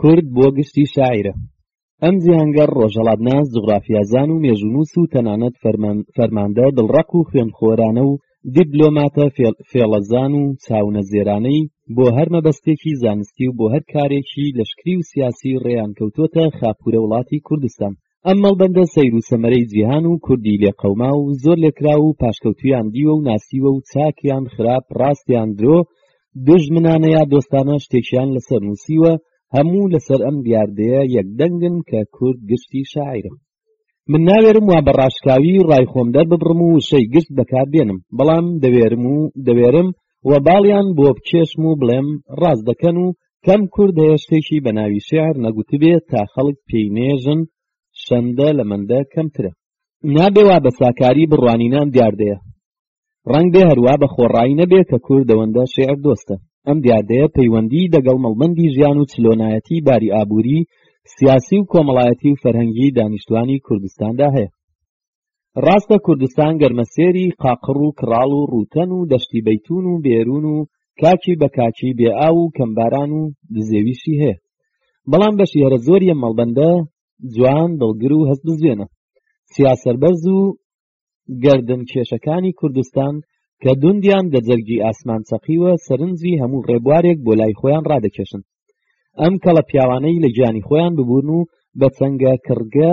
کورد بۆ گشتی شاعیرە ئەم جیهانگەڕ ڕۆژەڵاتناس جغرافیازان و مێژونووس و تەنانەت فەرماندە دڵڕەق و خوێنخۆرانە و دیبلۆماتە فێڵەزان و چاونە زێرانەی بۆ هەر مەبەستێکی زانستی و بۆ هەر کارێکی لەشکری و سیاسی ڕێیان کەوتوتە خاپورە وڵاتی کوردستان ئەم مەڵبەندە سەیر و سەمەرەی جیهان و کوردی لێقەوماو و زۆر لێکراو و پاشکەوتوویان دیوە و ناسیوە و چاک یان خراپ ڕاست یان درۆ دوژمنانە یا دۆستانە شتێکیان لەسەر نووسیوە هەموو لەسەر ئەم دیاردەیە یەکدەنگن کە کورد گشتی شاعیرە من ناوێرم وا بە ڕاشکاوی ڕای خۆم دەرببڕم و وشەی گشت بەکار بێنم بەڵام دەوێرم و دەوێرم و باڵیان بۆ بچێسم و بڵێم ڕاست دەکەن و کەم کورد هەیە شتێکی بە ناوی شێعر نەگوتبێ تا خەڵک پێی نێژن شەندە لە مەندە کەمترە نابێ وا بە ساکاری بڕوانینان دیاردەیە ڕەنگ بێ هەروە بە خۆڕایی نەبێ کە کورد دەوەندە شێعر دۆستە ئەم دیاردەیە پەیوەندی دەگەڵ مەڵبەندی ژیان و چلۆنایەتی باری ئابووری سیاسی و کۆمەڵایەتی و فەرهەنگی دانیشتوانی کوردستاندا هەیە ڕاستە کوردستان گەرمەسێری قاقڕ و کڕاڵ و ڕووتەن و دەشتی بەیتون و بێرون و کاکی بە کاکی بێ ئاو و کەم باران و دزێویشی هەیە بەڵام بەشی هەرە زۆریە مەڵبەندە جوان دڵگر و هەست بزوێنە سیاسەربەرز و گردن کێشەکانی کوردستان کە دوندیان دە جەرگی ئاسمان چەقیوە سەرنجی هەموو ڕێبوارێک بۆ لای خۆیان ڕادەکێشن ئەم کەڵە پیاوانەی لە گیانی خۆیان ببوون و بە چەنگە کڕگە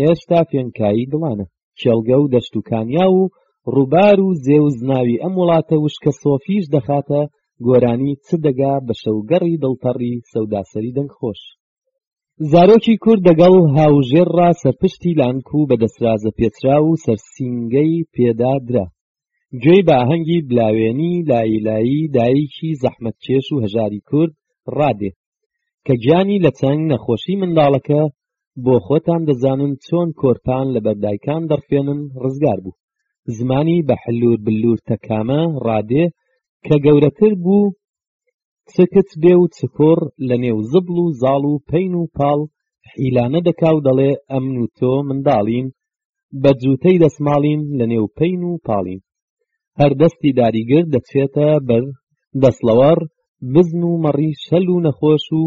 هێشتا فێنکایی دڵانە کێڵگە و دەشت و کانیا و ڕووبار و زێوز ناوی ئەم وڵاتە وشکە سۆفیش دەخاتە گۆرانی چ دەگا بە شەوگەڕی دڵتەڕی سەوداسەری دەنگ خۆش زارۆکی کورد دەگەڵ هاوژێر ڕا سەرپشتی لانک و بە دەسرازە پێچرا و سەرسینگەی پێدا درا گوێی بە ئاهەنگی بلاوێنی لایلایی دایکی زەحمەتکێش و هەژاری کورد ڕادێ کە گیانی لە چنگ نەخۆشی منداڵەکە بۆ خۆتان دەزانن چۆن کۆرپان لە بەردایکان دەڕفێنن ڕزگار بوو زمانی بە حلور بلور تەکامە ڕادێ کە گەورەتر بوو سکت بێ و چکۆڕ لە نێو زبڵ و زاڵ و پین و پاڵ حیلانە دەکا و دەڵێ ئەمن و تۆ منداڵین بە جووتەی دەسماڵین لە نێو پین و پاڵین هەر دەستی داریگر دەچێتە بەر دەسڵەوەڕ بزن و مەڕی شەل و نەخۆش و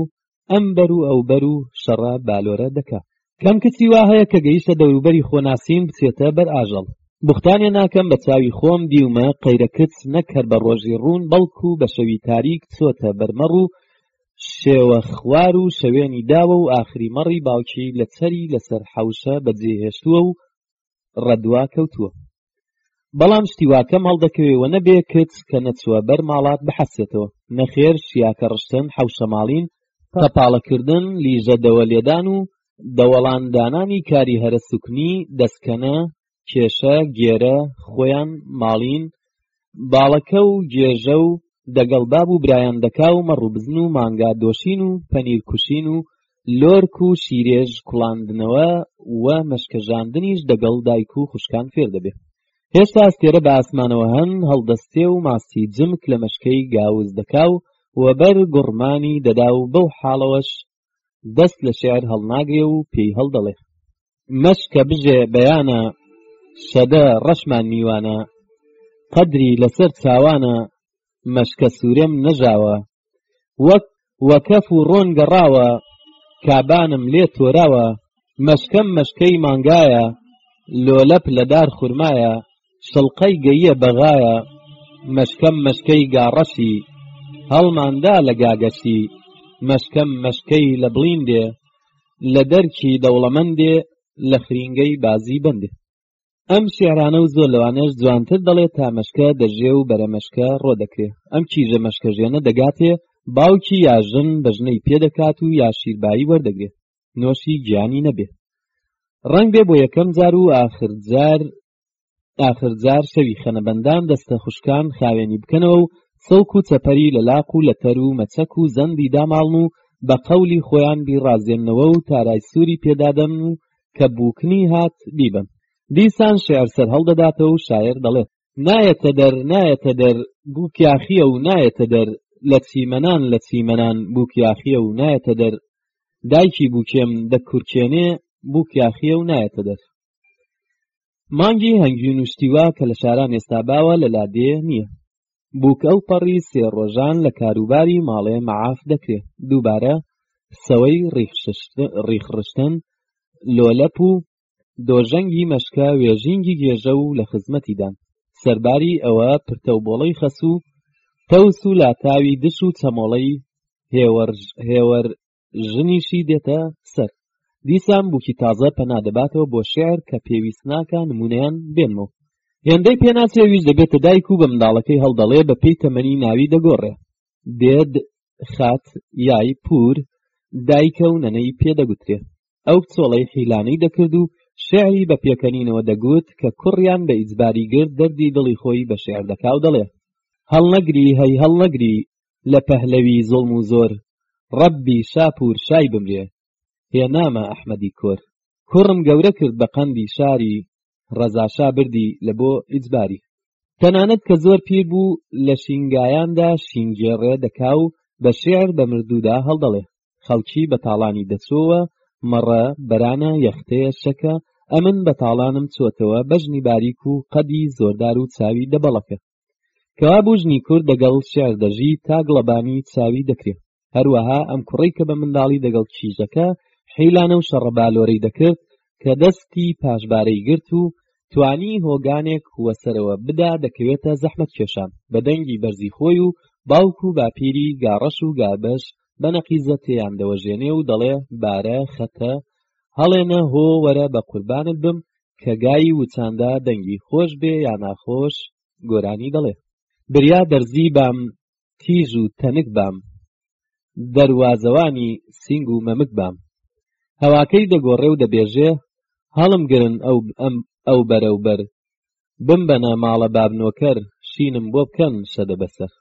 ئەم بەر و ئەو بەر و شەڕە بالۆرە دەکا کەم کچی وا هەیە کە گەیشتە دەوروبەری خۆناسین بچێتە بەر ئاژەڵ بوختانێ ناکەم بە چاوی خۆم دیومە قەیرە کچ نەک هەر بە ڕۆژی ڕوون بەڵکو بە شەوی تاریک چۆتە بەرمەڕ و شێوە خوار و شەوێنی داوە و ئاخری مەڕی باوکی لە چەری لەسەر حەوشە بەجێ هێشتووە و ڕەدوا کەوتووە بەڵام شتی واکەم هەڵدەکەوێ و نەبێ کچ کە نەچووە بەر ماڵات بحەسێتەوە نەخێر شیاکە ڕشتن حەوشە ماڵین پەپاڵەکردن لیژە دەوە لێدان و دەوەڵاندانانی کاری هەرە سوکنی دەسکەنە کێشە گێرە خۆیان ماڵین باڵەکە و گێژە و دەگەڵ باب و برایان دەکا و مەڕ و بزن و مانگا دۆشین و پەنیر کوشین و لۆرک و شیرێژ کوڵاندنەوە و مەشکەژاندنیش دەگەڵ دایک و خوشکان فێر دەبێ هێشتا ئەستێرە بە ئاسمانەوە هەن هەڵدەستێ و ماسی جمک لە مەشکەی گاوز دەکا و وەبەر گوڕمانی دەدا و بەو حاڵەوەش دەست لە شعر هەڵناگرێ و پێی هەڵدەڵێ مەشکە بژێ بەیانە شەدە ڕەشمان میوانە قەدری لەسەر چاوانە مەشکە سوورێم نەژاوە وەک وەکەف و ڕۆن گەڕاوە کابانم لێ تۆراوە مەشکەم مەشکەی مانگایە لۆلەپ لەدار خورمایە شڵقەی گەییە بەغایە مەشکەم مەشکەی گاڕەشی هەڵماندا لە گاگەشی مەشکەم مەشکەی لە بڵیندێ لە دەرکی دەوڵەمەندێ لە خرینگەی بازی بندێ ئەم شعرانە و زۆر لەوانەش جوانتر دەڵێت تا مەشکە دەژێ و بەرە مەشکە ڕۆ دەکرێ ئەم کیژە مەشکەژێنە دەگاتێ باوکی یا ژن بە ژنەی پێدەکات و یا شیربایی وەردەگرێت نۆشی گیانی نەبێ ڕەنگ بێ بۆ یەکەم جار و ئاخر جار ئاخر جار شەوی خەنەبەندان دەستە خوشکان خاوێنی بکەنەوە و سەوک و چەپەری لە لاق و لە تەر و مەچەک و زەندی داماڵن و بە قەولی خۆیان بیڕازێننەوە و تارای سووری پێدادەن و کە بووکنی هات بیبەن دیسان شعر سەر هەڵدەداتەوە و شاعر دەڵێت نایەتە دەر نایەتە دەر بووکیاخیە و نایەتە دەر لە چیمەنان لە چیمەنان بووکیاخیە و نایەتە دەر دایکی بووکێم دەکورکێنێ بووکیاخیە و نایەتە دەر مانگی هەنگوین و شتیوا کە لە شاران ئێستا باوە لە لادێ نییە بووک ئەو پەڕی سێ ڕۆژان لە کاروباری ماڵێ مەعاف دەکرێ دووبارە سەوەی ڕیخڕشتن لۆلەپ و دۆژەنگی مەشکە وێژینگی گێژە و لە خزمەتیدان سەرباری ئەوە پرتە و بۆڵەی خەسوو تەوس و لاتاوی دش و چەمۆڵەی هێوەر ژنیشی دێتە سەر دیسان بووکی تازە پەنا دەباتەوە بۆ شعر کە پێویست ناکە نمونەیان بێنمەوە هێندەی پێناسێویش دەبێتە دایک و بە منداڵەکەی هەڵدەڵێ بە پێی تەمەنی ناوی دەگۆڕێ دێد خات یای پور دایکە و نەنەی پێدەگوترێ ئەو کچۆڵەی حیلانەی دەکرد و شعری بە پێکەنینەوە دەگوت کە کوڕیان بە ئیجباری گرت دەردی دڵی خۆی بە شعر دەکاو دەڵێ هەڵنەگری هەی هەڵنەگری لە پەهلەوی زوڵم و زۆر ڕەبی شاپور شای بمرێ هێنامە ئەحمەدی کۆر کوڕم گەورە کرد بە قەندی شاری ڕەزاشا بردی لە بۆ ئیجباری تەنانەت کە زۆر پیر بوو لە شینگایاندا شینگێڕێ دەکا و بە شێعر بە مردوودا هەڵدەڵێ خەڵکی بە تاڵانی دەچۆوە مەڕە بەرانە یەختەیە شەکە ئەمن بە تاڵانم چۆتەوە بەژنی باریک و قەدی زۆردار و چاوی دەبەڵەکە کەوا بوو ژنی کورد دەگەڵ شعر دەژی تا گڵەبانی چاوی دەکرێت هەروەها ئەم کوڕی کە بە منداڵی دەگەڵ کیژەکە حیلانە و شەڕەبالۆرەی دەکرد کە دەستی پاشبارەی گرت و توانی هۆگانێک وەسەرەوە بدا دەکەوێتە زەحمەت کێشان بە دەنگی بەرزی خۆی و باوک و باپیری گاڕەش و گابەش بە نەقیزە تێیان دەوەژێنێ و دەڵێ بارە خەتە هەڵێنە هۆ وەرە بە قوربانت بم کە گای وچاندا دەنگی خۆش بێ یا ناخۆش گۆرانی دەڵێ بریا دەرزی بام تیژ و تەنک بام دەروازەوانی سینگ و مەمک بام هەواکەی دەگۆڕێ و دەبێژێ هەڵم گرن ئەو ئەم ئەو بەرەوبەر بمبەنە ماڵە بابنۆکەر شینم بۆ بکەن شەدە بەسەر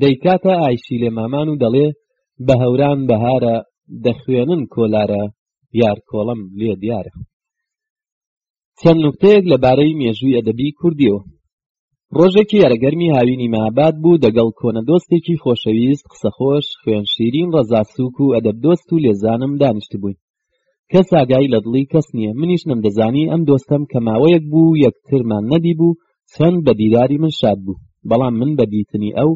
دەیکاتە ئایشی لێ مامان و دەڵێ بە هەوران بەهارە دەخوێنن کۆلارە یار کۆڵم لێ دیارە چەند نوکتەیەک لەبارەی مێژووی ئەدەبی کوردیەوە ڕۆژێکی یارەگەرمی هاوینی مابات بوو دەگەڵ کۆنە دۆستێکی خۆشەویست قسەخۆش خوێن شیرین ڕەزاسووک و ئەدەب دۆست و لێزانم دانیشتبووین کەس ئاگای لە دڵی کەس نییە منیش نەمدەزانی ئەم دۆستەم کە ماوەیەک بوو یەکترمان نەدیبوو چەند بە دیداری من شاد بوو بەڵام من بە دیتنی ئەو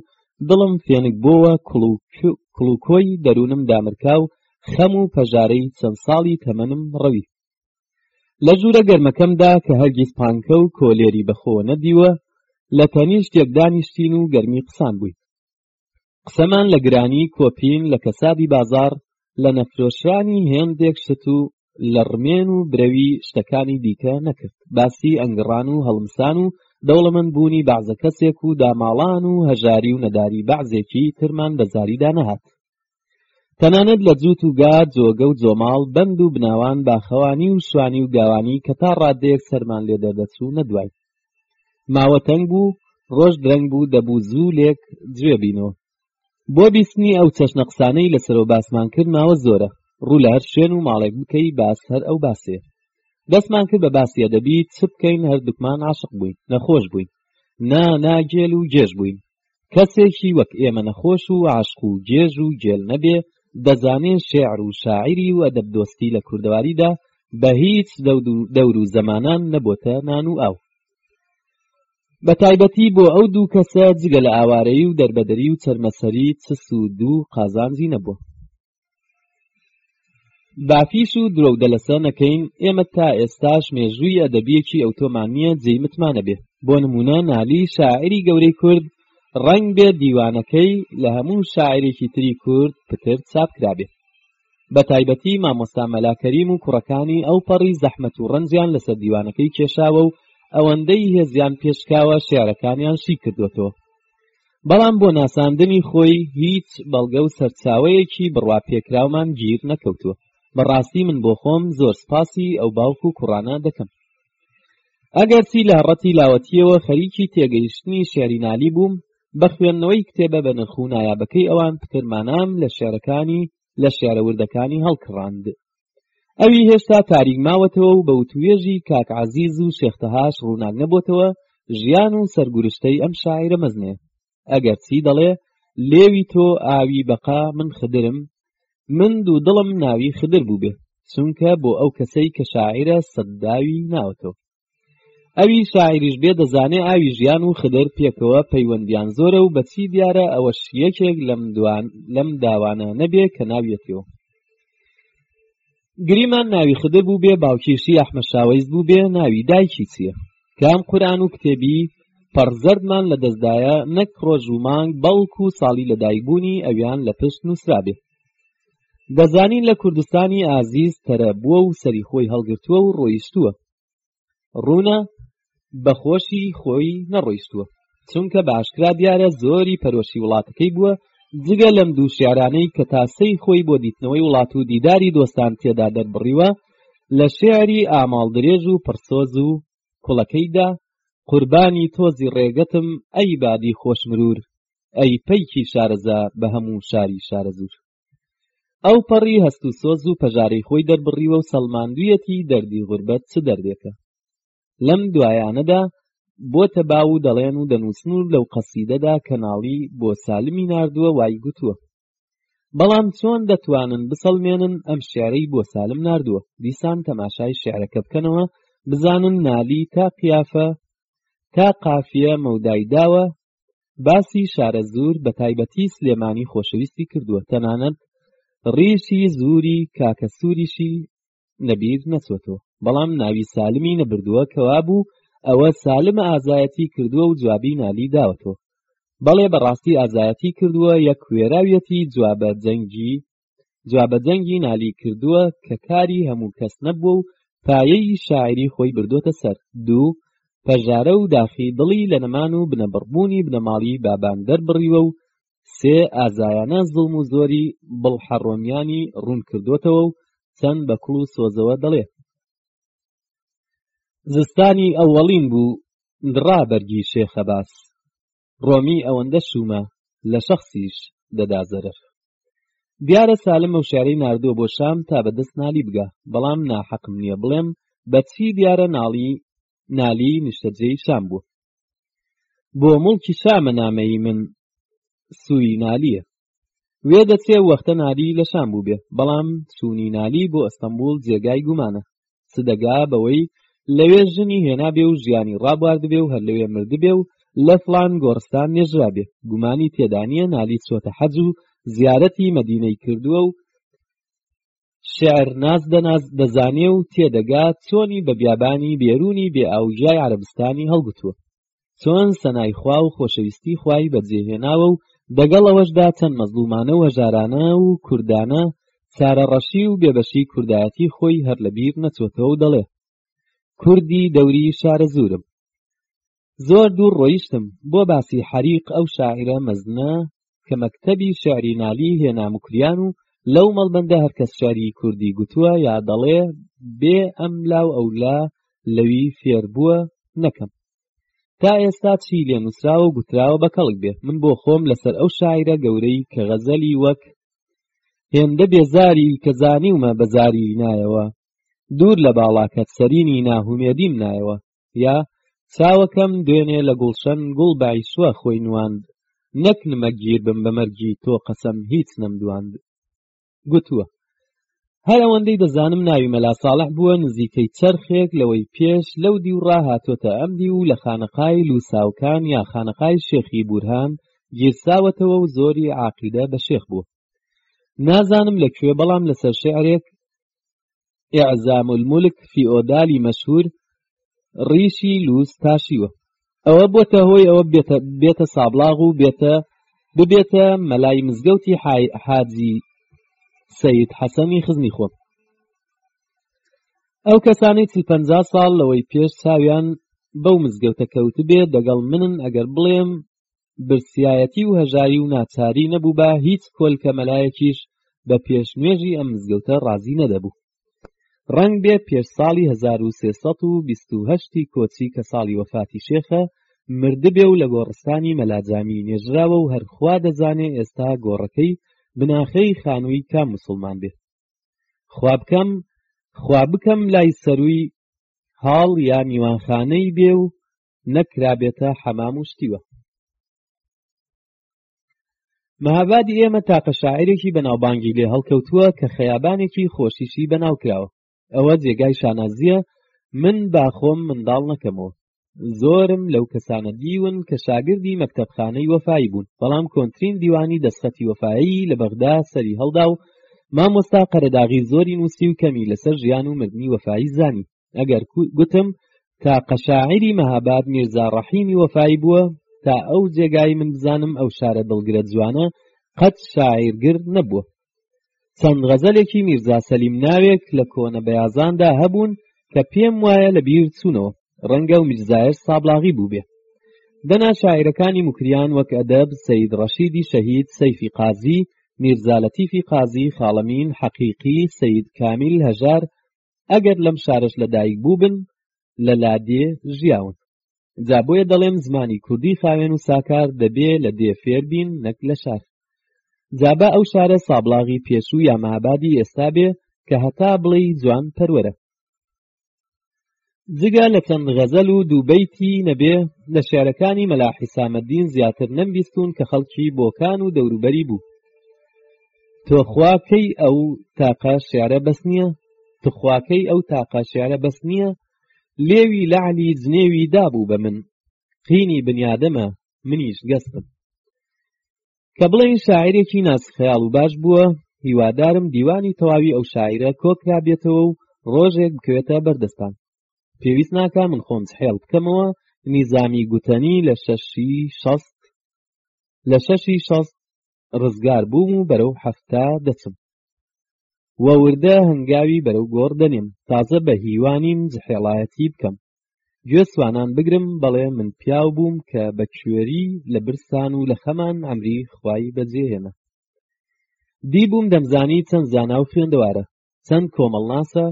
دڵم فێنک بۆوە کڵوکۆی دەروونم دامرکا و خەم و پەژارەی چەند ساڵی تەمەنم ڕەوی لە ژوورە گەرمەکەمدا کە هەرگیز پانکە و کۆلێری بەخۆوە نەدیوە لە تەنیشت یەکدانیشتین و گەرمی قسان بووین قسەمان لە گرانی کۆپین لە کەسابی بازاڕ لە نەفرۆشرانی هێندێک شت و لە ڕمێن و برەوی شتەکانی دیکە نەکرد باسی ئەنگڕان و هەڵمسان و دەوڵەمەند بوونی بەعزە کەسێک و داماڵان و هەژاری و نەداری بەعزێکی ترمان بە زاریدا نەهات تەنانەت لە جووت و گا جۆگە و جۆماڵ بەند و بناوان باخەوانی و شوانی و گاوانی کە تا ڕاددەیەک سەرمان لێ دەردەچوو نەدواین ماوە تەنگ بوو ڕۆژ درەنگ بوو دەبوو زوو لێک جوێ بینەوە بۆ بیستنی ئەو چەشنە قسانەی لەسەرۆ باسمان کرد ماوە زۆرە ڕوو لە هەر شوێن و ماڵێک بکەی باس هەر ئەو باسێ دەستمان کرد بە باسی ئەدەبی چ بکەین هەردووکمان عاشق بووین نەخۆش بووین نا ناگێل و گێژ بووین کەسێکی وەک ئێمە نەخۆش و عەشق و گێژ و گێل نەبێ دەزانێ شێعر و شاعیری و ئەدەب دۆستی لە کوردەواریدا بە هیچ دەور و زەمانان نەبۆتە نان و ئاو بە تایبەتی بۆ ئەو دوو کەسە جگە لە ئاوارەیی و دەربەدەری و چەرمەسەری چ سوود و قازانجی نەبووە بافیس و درۆ و دەلەسە نەکەین ئێمە تا ئێستاش مێژووی ئەدەبیەکی ئەوتۆمان نییە جێی متمانە بێ بۆ نمونە نالی شاعری گەورەی کورد ڕەنگ بێ دیوانەکەی لە هەموو شاعرێکی تری کورد پتر چاپ کرابێ بە تایبەتی مامۆستا مەلاکەریم و کوڕەکانی ئەو پەڕی زەحمەت و ڕەنجیان لەسەر دیوانەکەی کێشاوە و ئەوەندەی هێزیان پێشکاوە شێعرەکانیان شی کردوەتەوە بەڵام بۆ ناساندنی خۆی هیچ بەڵگە و سەرچاوەیەکی بڕوا پێکراومان گیر نەکەوتووە بەڕاستی من بۆ خۆم زۆر سپاسی ئەو باوک و کوڕانە دەکەم ئەگەرچی لە هەڕەتی لاوەتیەوە خەریکی تێگەیشتنی شعری نالی بووم بە خوێندنەوەی کتێبە بە نرخ و نایابەکەی ئەوان پترمانام لە شعرەکانی لە شعرە وردەکانی هەڵکڕاند ئەوی هێشتا تاریک ماوەتەوە و بە وتوێژی کاک عزیز و شێختەهاش ڕووناک نەبووتەوە ژیان و سەرگورشتەی ئەم شاعرە مەزنێ ئەگەر چی دەڵێ لێوی تۆ ئاوی بەقا من خدرم من دوو دڵم ناوی خدر بووبێ چونکە بۆ ئەو کەسەی کە شاعرە سەدداوی ناوەتەوە ئەوی شاعریش بێ دەزانێ ئاوی ژیان و خدر پێکەوە پەیوەندیان زۆرە و بەچی دیارە ئەوەش یەکێک لەم دوان لەم داوانە نەبێ کە ناویەتەوە گریمان ناوی خدر بوو بێ باوکیشی ئەحمە شاوەیز بوو بێ ناوی دایکی چییە کام قورآن و کتێبی پەڕزەردمان لە دەستدایە نەک ڕۆژ و مانگ بەڵک و ساڵی لەدایکبوونی ئەویان لە پشت نووسرابێ دەزانین لە کوردستانی ئازیز تەرە بووە و سەری خۆی هەڵگرتووە و ڕۆیشتووە ڕوونە بەخۆشی خۆی نەڕۆیشتووە چونکە باشکرا دیارە زۆری پەرۆشی وڵاتەکەی بووە جگە لەم دوو شعرانەی کە تاسەی خۆی بۆ دیتنەوەی وڵات و دیداری دۆستان تێدا دەربڕیوە لە شعری ئاماڵ درێژ و پڕسۆز و کوڵەکەیدا قوربانی تۆزی ڕێگەتم ئەی بادی خۆشمرور ئەی پەیکی شارەزا بە هەموو شاری شارەزور ئەو پەڕی هەست و سۆز و پەژارەی خۆی دەربڕیوە و سەلماندویەتی دەردی غوربەت چ دەردێکە لەم دوایانەدا بۆتە باو و دەڵێن و دەنووسن و لەو قەسیدەدا کەناڵی بۆ سالمی ناردووە وای گوتووە بەڵام چۆن دەتوانن بسەلمێنن ئەم شعرەی بۆ سالم ناردووە دیسان تەماشای شعرەکە بکەنەوە بزانن نالی تا قیافە کە قافیە مەودای داوە باسی شارە زور بە تایبەتی سلێمانی خۆشەویستی کردووە تەنانەت ڕیشی زوری کاکە سووریشی نەبیر نەچۆتەوە بەڵام ناوی سالمی نەبردووە کەوا بوو ئەوە سالم ئازایەتی کردووە و جوابی نالی داوەتەوە بەڵێ بەڕاستی ئازایەتی کردووە یەک کوێراویەتی جوابە جەنگی جوابەدەنگی نالی کردووە کە کاری هەموو کەس نەبووە و پایەی شاعری خۆی بردووەتە سەر دوو پەژارە و داخی دڵی لە نەمان و بنەبڕبوونی بنەماڵی بابان دەربڕیوە و سێ ئازایانە زڵم و زۆری بڵحەڕۆمیانی ڕوون کردوتەوە و چەند بە کوڵ و سۆزەوە دەڵێ زستانی ئەوەڵین بوو دڕا بەرگی شێخەباس ڕۆمی ئەوەندە شومە لە شەخسیش دەدا زەرەر دیارە سالم ئەو شعرەی ناردووە بۆ شام تا بەدەست نالی بگا بەڵام ناحەقم نییە بڵێم بەچی دیارە ناڵی نالی نیشتەجێی شام بوو بۆ مڵکی شامە نامەی من سووی نالیە وێ دەترێ وەختە نالی لە شام بووبێ بەڵام چوونی نالی بۆ ئەستەمبول جێگای گومانە چ دەگا بەوەی لەوێ ژنی هێنابێ و ژیانی ڕابواردبێ و هەر لەوێ مردبێ و لە فڵان گۆڕستان نێژرابێ گومانی تێدانیە نالی چۆتە حەج و زیارەتی مەدینەی کردووە و شیعر ناز دەناز دەزانێ و تێدەگا چۆنی بە بیابانی بێروونی بێ ئاوژای عەرەبستانی هەڵگوتووە چۆن سەنای خوا و خۆشەویستی خوای بەجێهێناوە و دەگەڵ ئەوەشدا چەند مەزڵومانە و هەژارانە و کوردانە چارەڕەشی و بێبەشی کوردایەتی خۆی هەر لەبیر نەچۆتەوە و دەڵێ کوردی دەوری شارەزوورم زۆر دوور ڕۆیشتم بۆ باسی حەریق ئەو شاعرە مەزنە کە مەکتەبی شعری نالی هێنا مکریان و لەو مەڵبەندە هەرکەس شعری کوردی گوتووە یا دەڵێ بێ ئەم لاو ئەو لا لەوی فێر بووە نەکەم تا ئێستا چی لێ نووسراوە گوتراوە بە کەڵک بێ من بۆ خۆم لەسەر ئەو شاعرە گەورەی کە غەزەلی وەک هێندە بێزاری کە زانیومە بەزاری نایەوە دوور لە باڵاکەت سەرینی ناهومێدیم نایەوە یا چاوەکەم دوێنێ لە گوڵشەن گوڵ بایسوە خۆی نواند نەک نمە گیر بم بە مەرگی تۆ قەسەم هیچ نەمدواند گوتووە هەر ئەوەندەی دەزانم ناوی مەلا ساڵح بووە نزیکەی چرخێک لەوەی پێش لەو دیو ڕاهاتۆتە ئەم دی و لە خانەقای لوساوکان یا خانەقای شێخی بورهان گیرساوەتەوە و زۆری عقیدە بە شێخ بووە نازانم لەکوێ بەڵام لەسەر شعرێک ئیعزام الملک فیۆدالی مەشهور ڕیشی لوس تاشیوە ئەوە بۆتە هۆی ئەوە بێتە بێتە سابلاغ و بێتە ببێتە مەلای مزگەوتی حاجی سید حەسەنی خزمی خۆم ئەو کەسانی چل پ ساڵ لەوەی پێش چاویان بەو مزگەوتە کەوتبێ دەگەڵ منن ئەگەر بڵێم برسیایەتی و هەژاری و ناچاری نەبووبا هیچ کۆلکە مەلایەکیش بە پێش نوێژی ئەم مزگەوتە ڕازی نەدەبوو ڕەنگ بێ پێش ساڵی 1328 کۆچی کە ساڵی وەفاتی شێخە مردبێ و لە گۆڕستانی مەلاجامی نێژراوە و هەرخوا دەزانێ ئێستا گۆڕەکەی بناخەی خانووی کام مسلمان بێ خوا بکەم خوا بکەم لای سەرووی هاڵ یا میوانخانەی بێ و نەک کرابێتە حەمام و ستیوە مەهابادی ئێمە تاقە شاعرێکی بەناوبانگی لێ هەڵکەوتووە کە خەیابانێکی خۆشیشی بەناو کراوە ئەوە جێگای شانازیە من باخۆم منداڵ نەکەمەوە زۆرم لەو کەسانە دیون کە شاگردی مەکتەبخانەی وەفایی بوون بەڵام کۆنترین دیوانی دەستخەتی وەفایی لە بەغدا سەری هەڵدا و مامۆستا قەرەداغی زۆری نووسی و کەمی لەسەر ژیان و مردنی وەفایی زانی ئەگەر گوتم تا قەشاعری مەهاباد میرزا ڕەحیمی وەفای بووە تا ئەو جێگای من بزانم ئەو شارە دڵگرە جوانە قەت شاعیرگر نەبووە چەند غەزەلێکی میرزا سەلیم ناوێک لە کۆنە بەیازاندا هەبوون کە پێم وایە لە بیر چوونەوە ڕەنگە و میرزایش سابلاغی بووبێ دەنا شاعیرەکانی مکریان وەک ئەدەب سید ڕەشیدی شەهید سەیفی قازی میرزا لەتیفی قازی خاڵەمین حەقیقی سید کامیل هەژار ئەگەر لەم شارەش لەدایک بووبن لە لادێ ژیاون جا بۆیە دەڵێن زمانی کوردی خاوێن و ساکار دەبێ لە دێ فێر بین نەک لە شار جابا ئەو شارە سابڵاغی پێشوو یا مەهابادی ئێستا بێ کە هەتا بڵێی جوان پەروەرە جگە لە چەند غەزەل و دوو بەیتی نەبێ لە شعرەکانی مەلا حیسامەدین زیاتر نەمبیستوون کە خەڵکی بۆکان و دەوروبەری بوو تۆخوا کەی ئەو تاقە شعرە بەس نییە تخواکەی ئەو تاقە شعرە بەس نییە لێوی لەعلی جنێوی دابوو بە من قینی بنیادەمە منیش گەستم کە بڵێین شاعرێکی ناسخەیاڵ و باش بووە هیوادارم دیوانی تەواوی ئەو شاعرە کۆکرا بێتەوە و ڕۆژێک بکەوێتە بەردەستان پێویست ناکە من خۆم حێڵ بکەمەوە نیزامی گوتەنی لە شەشی شەست لە شەشی شەست ڕزگار بووم و بەرەو هەفتا دەچم و وردە هەنگاوی بەرەو گۆڕ دەنێم تازە بە هیوانیم زحێڵایەتی بکەم گوێ سوانان بگرم بەڵێ من پیاو بووم کە بە کوێری لە برسان و لە خەمان ئەمری خوای بەجێهێنا دی بووم دەمزانی چەند زانا و خوێندەوارە چەند کۆمەڵناسە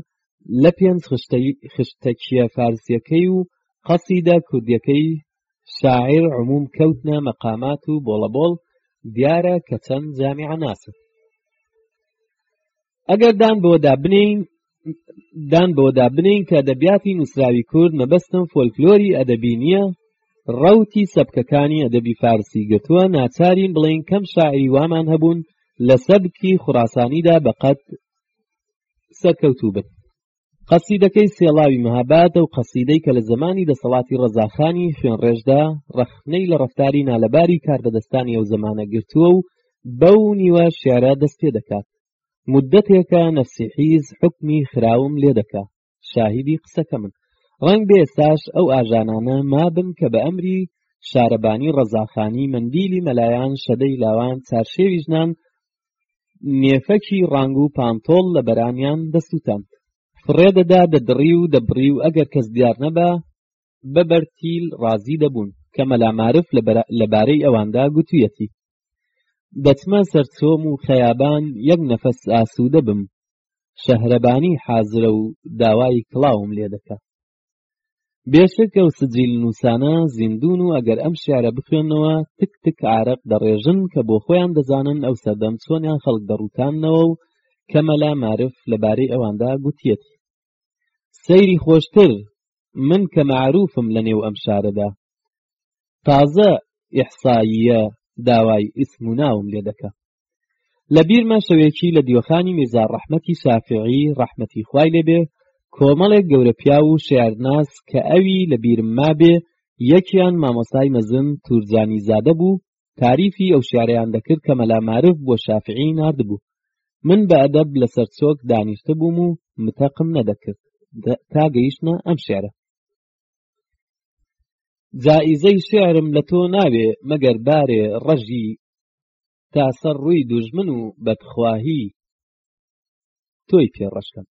لە پێنج خشتەی خشتەکیە فارسیەکەی و قەسیدە کوردیەکەی شاعیر عموم کەوتنە مەقامات و بۆڵەبۆڵ دیارە کە چەند جامیعە ناسن ئەگەر دان بۆدا بنین دان بۆدا بنین کە دەبیاتی نووسراوی کورد مەبەستم فۆلکلۆری ئەدەبی نییە ڕوتی سەبکەکانی ئەدەبی فارسی گرتووە ناچارین بڵین کەم شاعری وامان هەبوون لە سەبکی خوراسانیدا بەقەت سەرکەوتوو بن قەسیدەکەی سێڵاوی مەهاباد ئەو قەسیدەی کە لە زەمانی دەسەڵاتی ڕەزاخانی خوێنڕێژدا ڕەخنەی لە ڕەفتاری نالەباری کاربەدەستانی ئەو زەمانە گرتووە و بەو نیوە شیعرە دەست پێ دەکات مدەتێکە نەفسی حیز حوکمی خراوم لێ دەکا شاهیدی قسەکەمن ڕەنگ بێ ئێستاش ئەو ئاژانانە مابن کە بە ئەمری شارەبانی ڕەزاخانی مەندیلی مەلایان شەدەی لاوان چارشێوی ژنان نێفەکی ڕانگ و پانتۆڵ لە بەرانیان دەسووتاند فڕێ دەدا دەدڕی و دەبڕی و ئەگەر کەس دیار نەبا بە بەرتیل ڕازی دەبوون کە مەلامارف لەبارەی ئەواندا گوتویەتی دەچمە سەرچۆم و خەیابان یەک نەفەس ئاسوودە بم شەهرەبانی حازرە و داوای کڵاوم لێ دەکە بێشک ئەو سجیل نووسانە زیندوون و ئەگەر ئەم شعرە بخوێنەوە تک تک عارەق دەڕێژن کە بۆ خۆیان دەزانن ئەو سەردەم چۆنیان خەڵک دەڕووتاننەوە و کە مەلا مارف لەبارەی ئەواندا گوتیەتی سەیری خۆشتر من کە معروفم لە نێو ئەم شارەدا تازە ئیحساییە داوای ئیسم و ناوم لێ دەکە لە بیرمە شەوێکی لە دیوەخانی میرزا ڕەحمەتی شافعی ڕەحمەتی خوای لێبێ کۆمەڵێک گەورە پیاو و شێرناس کە ئەوی لە بیرم مابێ یەکیان مامۆستای مەزن تورجانی زادە بوو تاریفی ئەو شارەیان دەکرد کە مەلا مارف بۆ شافعی ناردبوو من بە ئەدەب لەسەر چۆک دانیشتە بووم و متەقم نەدەکرد تا گەیشتە ئەم شعرە جائیزەی شعرم لە تۆ ناوێ مەگەر بارێ ڕەژی تا سەر ڕووی دوژمن و بەدخواهی تۆی پێ ڕەشکەم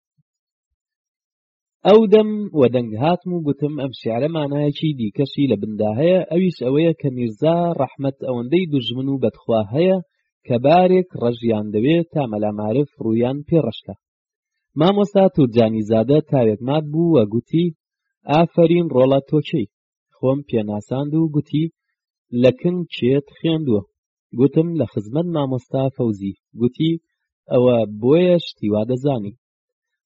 ئەو دەم و دەنگ هاتم و گوتم ئەم شعرە مانایەکی دیکەشی لە بندا هەیە ئەویش ئەوەیە کە میرزا ڕەحمەت ئەوەندەی دوژمن و بەدخوا هەیە کە بارێک ڕەژیان دەوێت تا مەلامارف ڕوویان پێڕشکە مامۆستا تورجانی زادە تاوێک مات بوو وە گوتی ئافرین ڕۆڵە تۆچەی خۆم پێناساند و گوتی لە کن کێت خوێندووە گوتم لە خزمەت مامۆستا فەوزی گوتی ئەوە بۆیە شتی وا دەزانی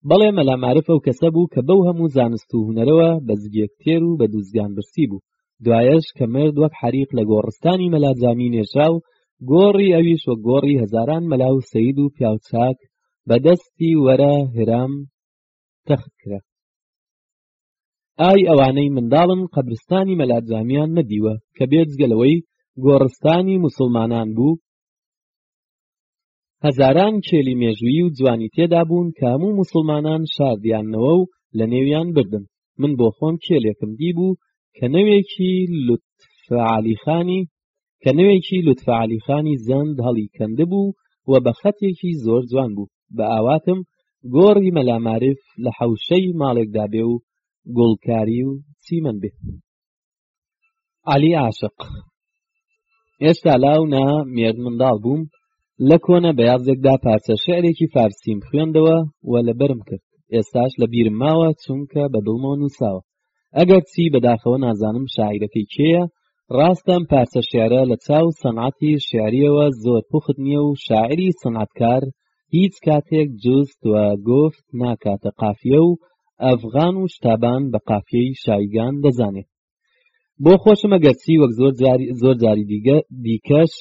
بەڵێ مەلامارف ئەو کەسە بوو کە بەو هەموو زانست و هوەرەوە بە زگێک تێر و بە دووزگان برسی بوو دوایەش کە مرد وەک حەریق لە گۆڕستانی مەلاجامی نێژرا و گۆڕی ئەویش وە گۆڕی هەزاران مەلا و سەید و پیاوچاک بەدەستی وەرە هرام تەخت کرا ئای ئەوانەی منداڵن قەبرستانی مەلاجامیان نەدیوە کە بێجگە لەوەی گۆڕستانی موسڵمانان بوو هەزاران کێلی مێژووی و جوانی تێدا بوون کە هەموو موسڵمانان شاردیانەوە و لە نێویان بردن من بۆ خۆم کێلێکم دیبوو کە نەوێکی لوتفعالیخانی کە نوێکی لوتفە عەلی خانی زەند هەڵی کەندبوو و بە خەتێکی زۆر جوان بوو بە ئاواتم گۆڕی مەلا مارف لە حەوشەی ماڵێکدا بێ و گوڵکاری و چیمەن بێ عەلی عاشق ئێستا لاو نا مێرد منداڵ بووم لە کۆنە بەیازێکدا پارچە شعرێکی فارسیم خوێندەوە و لەبەرم کرد ئێستاش لە بیرم ماوە چونکە بە دڵمەوە نووساوە ئەگەر چی بەداخەوە نازانم شاعیرەکەی کێیە ڕاستە ئەم پارچە شعرە لە چاو سەنعەتی شعریەوە زۆر پوخت نییە و شاعری سەنعەتکار هیچ کاتێک جوست و گفت ناکاتە قافیە و ئەفغان و شتابان بە قافیەی شایگان دەزانێت بۆ خۆشم ئەگەرچی وەک زۆر جاری زۆر جاری دیگە دیکەش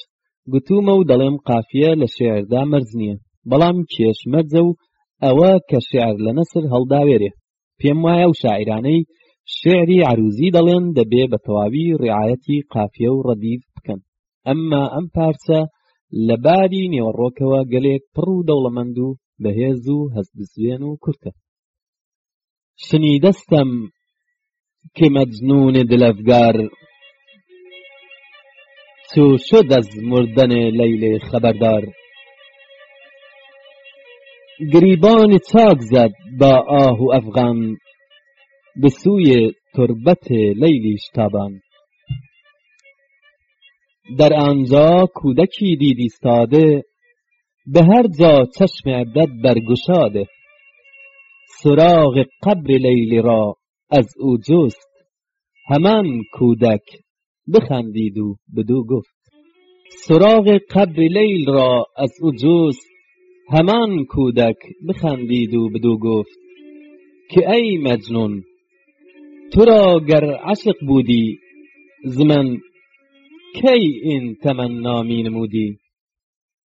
گوتومە و دەڵێم قافیە لە شعردا مەرج نییە بەڵام کێش مەرجە و ئەوە کە شعر لە نەسر هەڵداوێرێ پێم وایە و شاعرانەی شعری عروزی دەڵێن دەبێ بە تەواوی ڕعاەتی قافیە و ڕەدیف بکەن ئەمما ئەم پارچە لە باری نێوەڕۆکەوە گەلێک پڕ و دەوڵەمەند و بەهێز و هەست بزوێن و کورتە شنی دەستم که مجنون دلفگر چو شد از مردن لیل خبردار گریبان چاک زد با آه و افغان به سوی تربت لیلی تابان در آنجا کودکی دیدی ستاده به هر جا چشم عدد برگشاده سراغ قبر لیلی را از او جست همان کودک بخندید و بدو گفت سراغ قبر لیل را از او جست همان کودک بخندید و بدو گفت که ای مجنون تو را گر عشق بودی زمن کی این تمنا می نمودی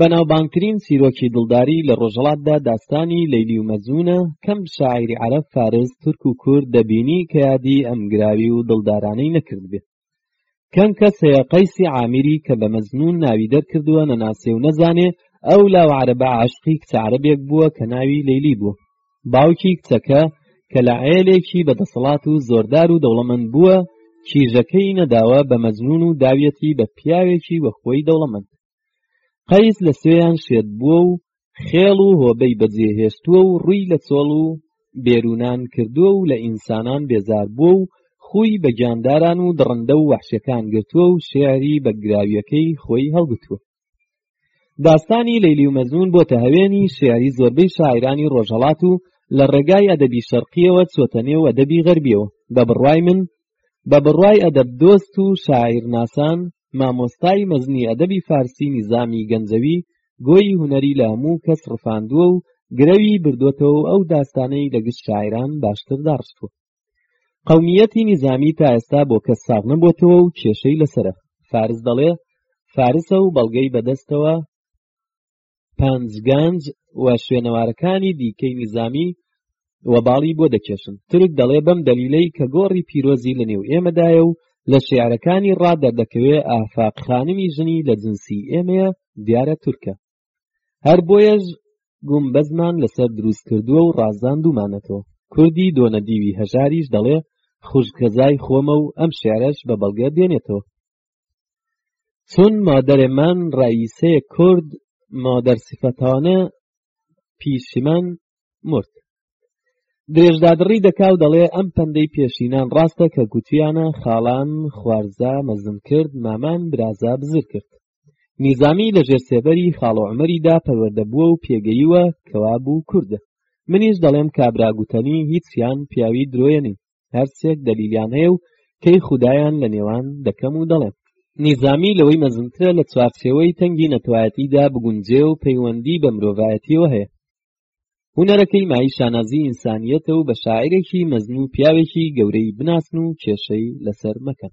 بەناوبانگترین چیرۆکی دڵداری لە ڕۆژەڵاتدا داستانی لەیلی و مەجنونە کەم شاعیری عەرەب فارس تورک و کورد دەبینی کە یادی ئەم گراوی و دڵدارانەی نەکردبێ کەم کەس هەیە قەیسی عامیری کە بە مەجنون ناوی دەرکردووە نەناسێ و نەزانێ ئەو لاو عەرەبە عاشقی کچە عەرەبێک بووە کە ناوی لەیلی بوو باوکی کچەکە کە لە عێلێکی بە دەسەڵات و زۆردار و دەوڵەمەند بووە کیژەکەی نەداوە بە مەجنون و داویەتی بە پیاوێکی وەخۆی دەوڵەمەند قەیس لە سوێیان شێت بووە و خێڵ و هۆبەی بەجێهێشتووە و ڕووی لە چۆڵ و بێرونان کردووە و لە ئینسانان بێزار بووە و خووی بە گیانداران و دڕندە و وەحشەکان گرتووە و شێعری بەگراویەکەی خۆی هەڵگوتووە داستانی لەیلی و مەزون بۆ تەهوێنی شێعری زۆربەی شاعرانی ڕۆژهەڵات و لە ڕێگای ئەدەبی شەرقیەوە چۆتە نێو ئەدەبی غەربیەوە بە بڕوای من بە بڕوای ئەدەبدۆست و شاعیرناسان، مامۆستای مەزنی ئەدەبی فارسی نیزامی گەنجەوی گۆیی هونەری لە هەموو کەس ڕفاندووە و گرەوی بردۆتەوە و ئەو داستانەی لە گشت شاعیران باشتر داڕشتووە. قەومییەتی نیزامی تا ئێستا بۆ کەس ساغ نەبووەتەوە و کێشەی لەسەرە. فارس دەڵێ فارسە و بەڵگەی بە دەستەوە، پانزگانج و شوێنەوارەکانی دیکەی نیزامی و باڵی بۆ دەکێشن ترک دەڵێ بەم دەلیلەی کە گۆڕی پیرۆزی لە نێو ئێمەدایە و لە شعرەکانی ڕا دەردەکەوێ ئافاق خانمی ژنی لە جنسی ئێمەیە دیارە تورکە هەر بۆیەش گومبەزمان لەسەر دروست کردووە و ڕازاندومانەتەوە کوردی دۆنە دیوی هەژاریش دەڵێ خوشکەزای خۆمە و ئەم شعرەش بە بەڵگە دێنێتەوە چون مادر من رئیسه کرد مادرصفتانە پیشی من مرد درێژدادڕی دەکا و دەڵێ ئەم پەندەی پێشینان ڕاستە کە گوتویانە خاڵان خوارزا مەزن کرد مامان برازا بزر کرد نیزامی لە ژێر سێبەری خاڵۆ عمەریدا پەروەردە بووە و پێگەیوە کەوا بوو کوردە منیش دەڵێم کابرا گوتەنی هیچیان پیاوی درۆیە نین هەرسێک دەلیلیان هەیە و کەی خودایان لە نێوان دەکەم و دەڵێم نیزامی لەوەی مەزنترە لە چوارچێوەی تەنگی نەتوایەتیدا بگونجێ و پەیوەندی بە مرۆڤایەتیەوە هەیە هونەرەکەی مای شانازی ئینسانیەتە و بە شاعرێکی مەزن و پیاوێکی گەورەی بناسن و کێشەی لەسەر مەکەن